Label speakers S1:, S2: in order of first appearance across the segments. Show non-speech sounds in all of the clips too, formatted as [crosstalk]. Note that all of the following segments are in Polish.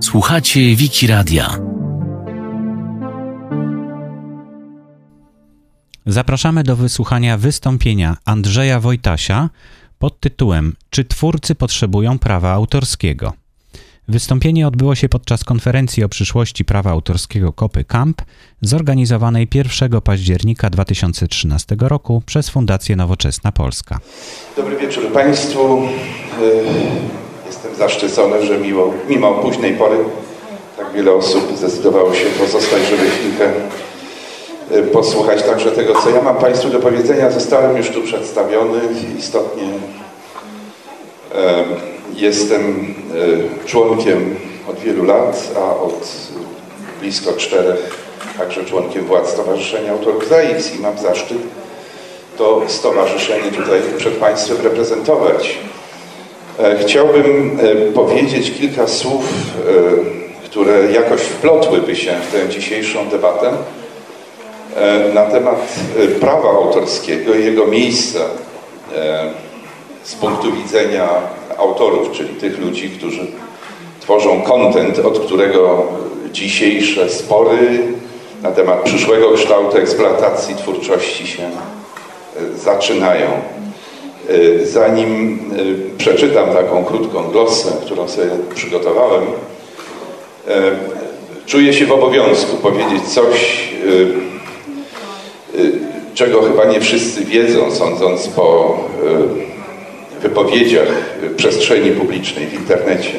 S1: Słuchacie Wiki Radia.
S2: Zapraszamy do wysłuchania wystąpienia Andrzeja Wojtasia pod tytułem Czy twórcy potrzebują prawa autorskiego? Wystąpienie odbyło się podczas konferencji o przyszłości prawa autorskiego Kopy Camp, zorganizowanej 1 października 2013 roku przez Fundację Nowoczesna Polska.
S3: Dobry wieczór Państwu. Zaszczycony, że mimo, mimo późnej pory tak wiele osób zdecydowało się pozostać, żeby chwilkę e, posłuchać także tego, co ja mam Państwu do powiedzenia. Zostałem już tu przedstawiony. Istotnie Jestem e, członkiem od wielu lat, a od blisko czterech także członkiem władz Stowarzyszenia Autorów ZAIX i mam zaszczyt to stowarzyszenie tutaj przed Państwem reprezentować. E, chciałbym e, powiedzieć kilka słów, które jakoś wplotłyby się w tę dzisiejszą debatę na temat prawa autorskiego i jego miejsca z punktu widzenia autorów, czyli tych ludzi, którzy tworzą kontent, od którego dzisiejsze spory na temat przyszłego kształtu eksploatacji twórczości się e, zaczynają. E, zanim e, przeczytam taką krótką glosę, którą sobie przygotowałem, czuję się w obowiązku powiedzieć coś, czego chyba nie wszyscy wiedzą, sądząc po wypowiedziach przestrzeni publicznej, w internecie.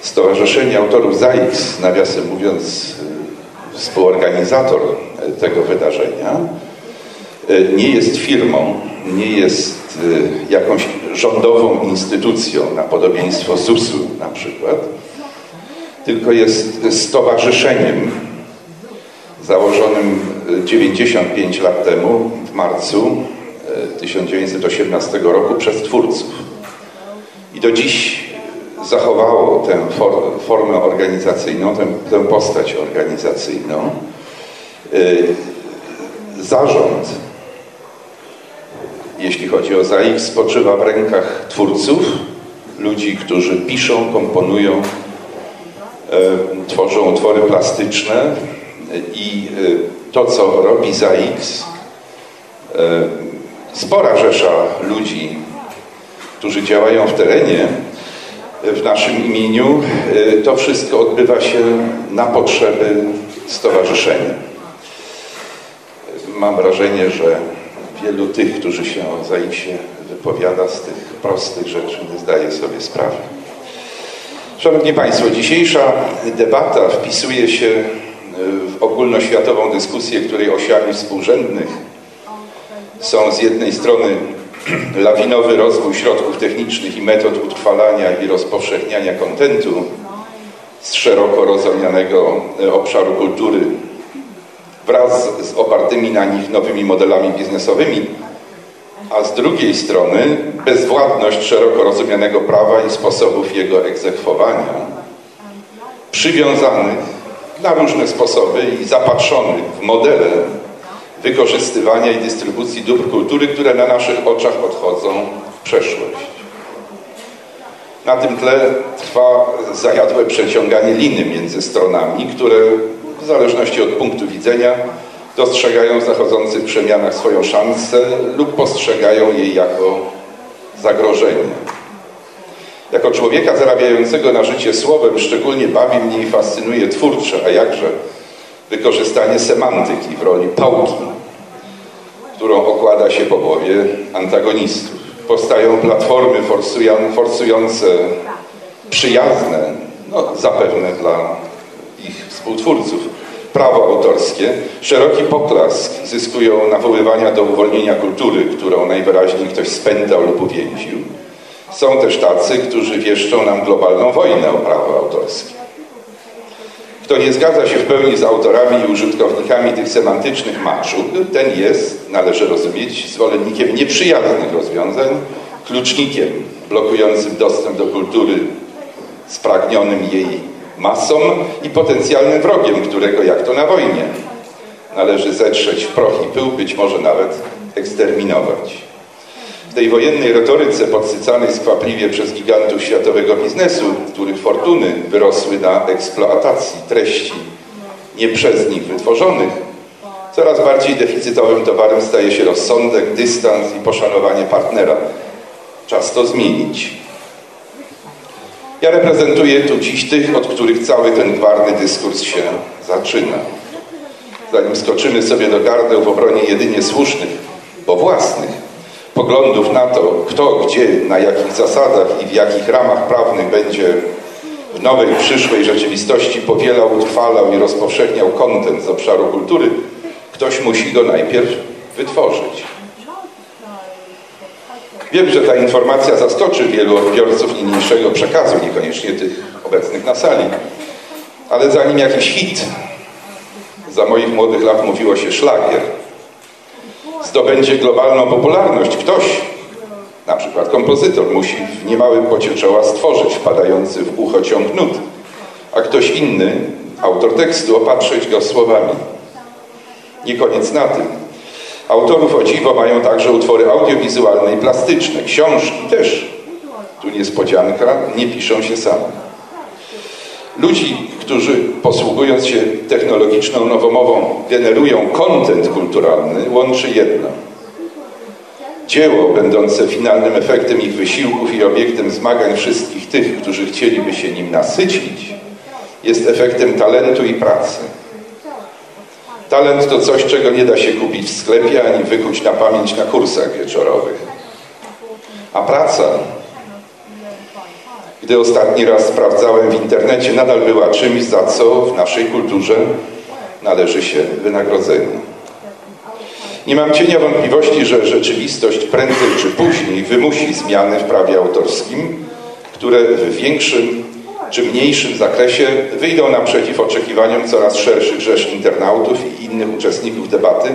S3: Stowarzyszenie Autorów ZAIX, nawiasem mówiąc współorganizator tego wydarzenia, nie jest firmą, nie jest e, jakąś rządową instytucją na podobieństwo ZUS-u na przykład, tylko jest stowarzyszeniem założonym 95 lat temu w marcu 1918 roku przez twórców. I do dziś zachowało tę formę organizacyjną, tę, tę postać organizacyjną. Y, zarząd, jeśli chodzi o ZAIK, spoczywa w rękach twórców, ludzi, którzy piszą, komponują, y, tworzą utwory plastyczne i y, to, co robi ZAIX, spora rzesza ludzi, którzy działają w terenie w naszym imieniu, to wszystko odbywa się na potrzeby stowarzyszenia. Mam wrażenie, że wielu tych, którzy się o ZAIKS-ie wypowiada, z tych prostych rzeczy nie zdaje sobie sprawy. Szanowni Państwo, dzisiejsza debata wpisuje się w ogólnoświatową dyskusję, której osiami współrzędnych są z jednej strony [clears throat] lawinowy rozwój środków technicznych i metod utrwalania i rozpowszechniania kontentu z szeroko rozumianego e, obszaru kultury wraz z opartymi na nich nowymi modelami biznesowymi, a z drugiej strony bezwładność szeroko rozumianego prawa i sposobów jego egzekwowania, przywiązanych na różne sposoby i zapatrzonych w modele wykorzystywania i dystrybucji dóbr kultury, które na naszych oczach odchodzą w przeszłość. Na tym tle trwa zajadłe przeciąganie liny między stronami, które w zależności od punktu widzenia dostrzegają w zachodzących przemianach swoją szansę lub postrzegają jej jako zagrożenie. Jako człowieka zarabiającego na życie słowem szczególnie bawi mnie i fascynuje twórcze, a jakże wykorzystanie semantyki w roli pałki, którą okłada się po głowie antagonistów. Powstają platformy forsujące, przyjazne, no, zapewne dla ich współtwórców, prawo autorskie. Szeroki poklask zyskują nawoływania do uwolnienia kultury, którą najwyraźniej ktoś spętał lub uwięził. Są też tacy, którzy wieszczą nam globalną wojnę o prawo autorskie. Kto nie zgadza się w pełni z autorami i użytkownikami tych semantycznych maczów, ten jest, należy rozumieć, zwolennikiem nieprzyjaznych rozwiązań, klucznikiem blokującym dostęp do kultury spragnionym jej masom i potencjalnym wrogiem, którego jak to na wojnie należy zetrzeć w proch i pył, być może nawet eksterminować. W tej wojennej retoryce podsycanej skwapliwie przez gigantów światowego biznesu, których fortuny wyrosły na eksploatacji treści nie przez nich wytworzonych, coraz bardziej deficytowym towarem staje się rozsądek, dystans i poszanowanie partnera. Czas to zmienić. Ja reprezentuję tu dziś tych, od których cały ten gwarny dyskurs się zaczyna. Zanim skoczymy sobie do gardeł w obronie jedynie słusznych, bo własnych, poglądów na to, kto, gdzie, na jakich zasadach i w jakich ramach prawnych będzie w nowej, przyszłej rzeczywistości powielał, utrwalał i rozpowszechniał kontent z obszaru kultury, ktoś musi go najpierw wytworzyć. Wiem, że ta informacja zaskoczy wielu odbiorców niniejszego przekazu, niekoniecznie tych obecnych na sali. Ale zanim jakiś hit, za moich młodych lat mówiło się szlagier, zdobędzie globalną popularność, ktoś, na przykład kompozytor, musi w niemałym pocie czoła stworzyć wpadający w ucho ciąg nut, a ktoś inny, autor tekstu, opatrzyć go słowami. Nie koniec na tym. Autorów o dziwo mają także utwory audiowizualne i plastyczne. Książki też, tu niespodzianka, nie piszą się same. Ludzi, którzy posługując się technologiczną nowomową generują kontent kulturalny, łączy jedno. Dzieło będące finalnym efektem ich wysiłków i obiektem zmagań wszystkich tych, którzy chcieliby się nim nasycić, jest efektem talentu i pracy. Talent to coś, czego nie da się kupić w sklepie ani wykuć na pamięć na kursach wieczorowych. A praca, gdy ostatni raz sprawdzałem w internecie, nadal była czymś, za co w naszej kulturze należy się wynagrodzenie. Nie mam cienia wątpliwości, że rzeczywistość prędzej czy później wymusi zmiany w prawie autorskim, które w większym czy mniejszym zakresie wyjdą naprzeciw oczekiwaniom coraz szerszych rzesz internautów i innych uczestników debaty,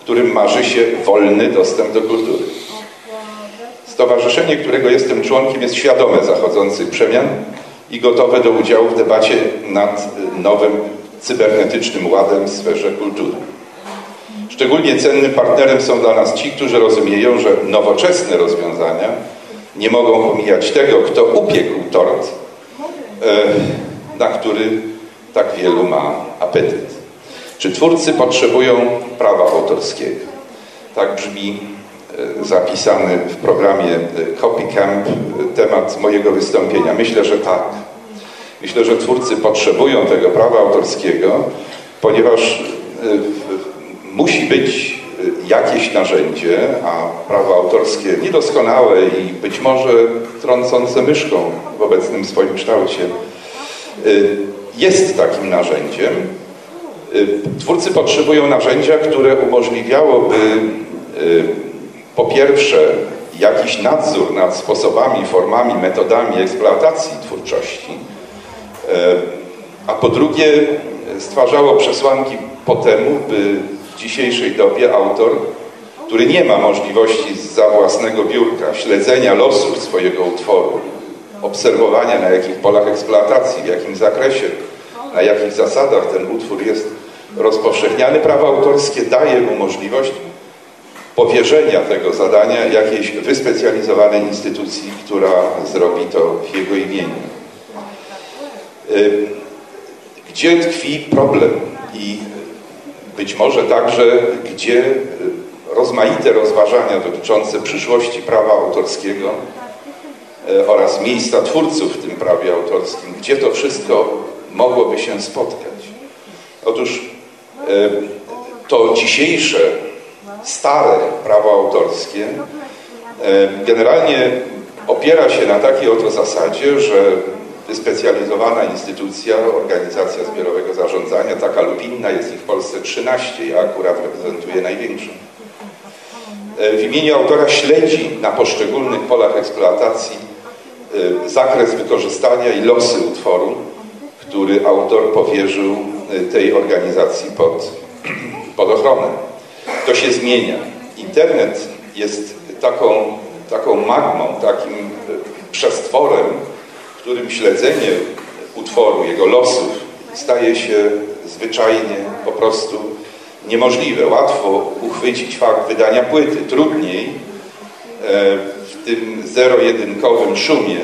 S3: którym marzy się wolny dostęp do kultury. Stowarzyszenie, którego jestem członkiem, jest świadome zachodzących przemian i gotowe do udziału w debacie nad nowym cybernetycznym ładem w sferze kultury. Szczególnie cennym partnerem są dla nas ci, którzy rozumieją, że nowoczesne rozwiązania nie mogą pomijać tego, kto upiekł tort, na który tak wielu ma apetyt. Czy twórcy potrzebują prawa autorskiego? Tak brzmi e, zapisany w programie Copy Camp temat mojego wystąpienia. Myślę, że tak. Myślę, że twórcy potrzebują tego prawa autorskiego, ponieważ musi być jakieś narzędzie, a prawo autorskie niedoskonałe i być może trącące myszką w obecnym swoim kształcie, jest takim narzędziem. Twórcy potrzebują narzędzia, które umożliwiałoby po pierwsze jakiś nadzór nad sposobami, formami, metodami eksploatacji twórczości, a po drugie stwarzało przesłanki po temu, by dzisiejszej dobie autor, który nie ma możliwości za własnego biurka śledzenia losów swojego utworu, obserwowania na jakich polach eksploatacji, w jakim zakresie, na jakich zasadach ten utwór jest rozpowszechniany, prawo autorskie daje mu możliwość powierzenia tego zadania jakiejś wyspecjalizowanej instytucji, która zrobi to w jego imieniu. Gdzie tkwi problem i być może także, gdzie rozmaite rozważania dotyczące przyszłości prawa autorskiego e, oraz miejsca twórców w tym prawie autorskim, gdzie to wszystko mogłoby się spotkać. Otóż e, to dzisiejsze, stare prawo autorskie generalnie opiera się na takiej oto zasadzie, że wyspecjalizowana instytucja, organizacja zbiorowego zarządzania, taka lub inna, jest ich w Polsce 13, ja akurat reprezentuję największą. E, w imieniu autora śledzi na poszczególnych polach eksploatacji e, zakres wykorzystania i losy utworu, który autor powierzył e, tej organizacji pod, [clears throat] pod ochronę. To się zmienia. Internet jest taką, taką magmą, takim przestworem, którym śledzenie utworu, jego losów staje się zwyczajnie po prostu niemożliwe. Łatwo uchwycić fakt wydania płyty, trudniej w tym zero-jedynkowym szumie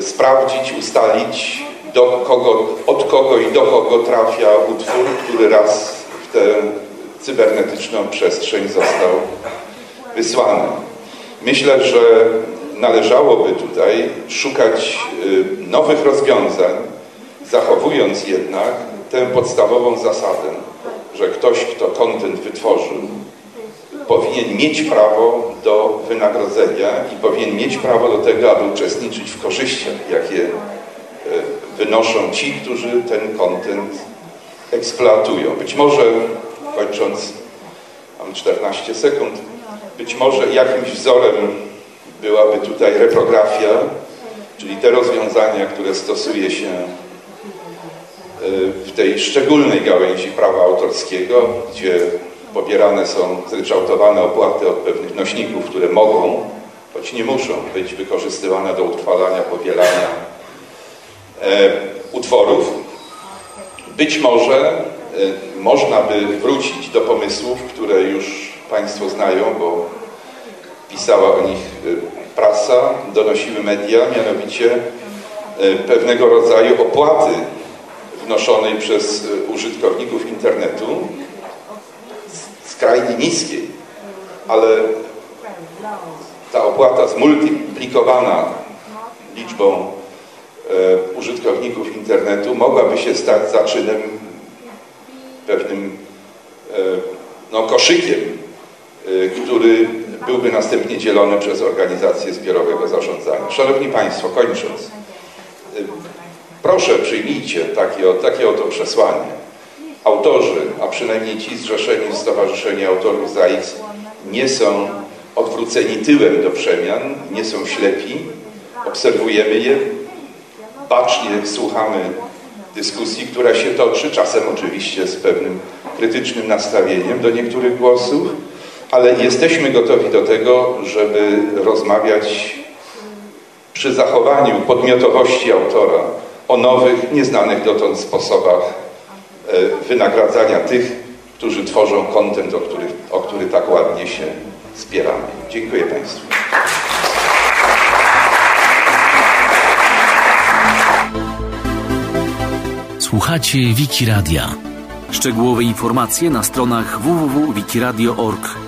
S3: sprawdzić, ustalić, do kogo, od kogo i do kogo trafia utwór, który raz w tę cybernetyczną przestrzeń został wysłany. Myślę, że należałoby tutaj szukać nowych rozwiązań, zachowując jednak tę podstawową zasadę, że ktoś, kto kontent wytworzył, powinien mieć prawo do wynagrodzenia i powinien mieć prawo do tego, aby uczestniczyć w korzyściach, jakie e, wynoszą ci, którzy ten kontent eksploatują. Być może, kończąc, mam 14 sekund, być może jakimś wzorem byłaby tutaj reprografia, czyli te rozwiązania, które stosuje się w tej szczególnej gałęzi prawa autorskiego, gdzie pobierane są zryczałtowane opłaty od pewnych nośników, które mogą, choć nie muszą być wykorzystywane do utrwalania, powielania e, utworów. Być może e, można by wrócić do pomysłów, które już Państwo znają, bo pisała o nich e, prasa, donosiły media, mianowicie e, pewnego rodzaju opłaty wnoszonej przez e, użytkowników internetu, skrajnie niskiej, ale ta opłata zmultiplikowana liczbą użytkowników internetu mogłaby się stać zaczynem pewnym no, koszykiem, który byłby następnie dzielony przez organizację zbiorowego zarządzania. Szanowni Państwo, kończąc, Proszę przyjmijcie takie, takie oto przesłanie. Autorzy, a przynajmniej ci zrzeszeni w Stowarzyszeniu Autorów ZAIX nie są odwróceni tyłem do przemian, nie są ślepi, obserwujemy je, bacznie słuchamy dyskusji, która się toczy, czasem oczywiście z pewnym krytycznym nastawieniem do niektórych głosów, ale jesteśmy gotowi do tego, żeby rozmawiać przy zachowaniu podmiotowości autora, o nowych, nieznanych dotąd sposobach e, wynagradzania tych, którzy tworzą kontent, o który, o który tak ładnie się spieramy. Dziękuję Państwu.
S1: Słuchacie Wiki Radia. Szczegółowe informacje na stronach www.wikiradio.org.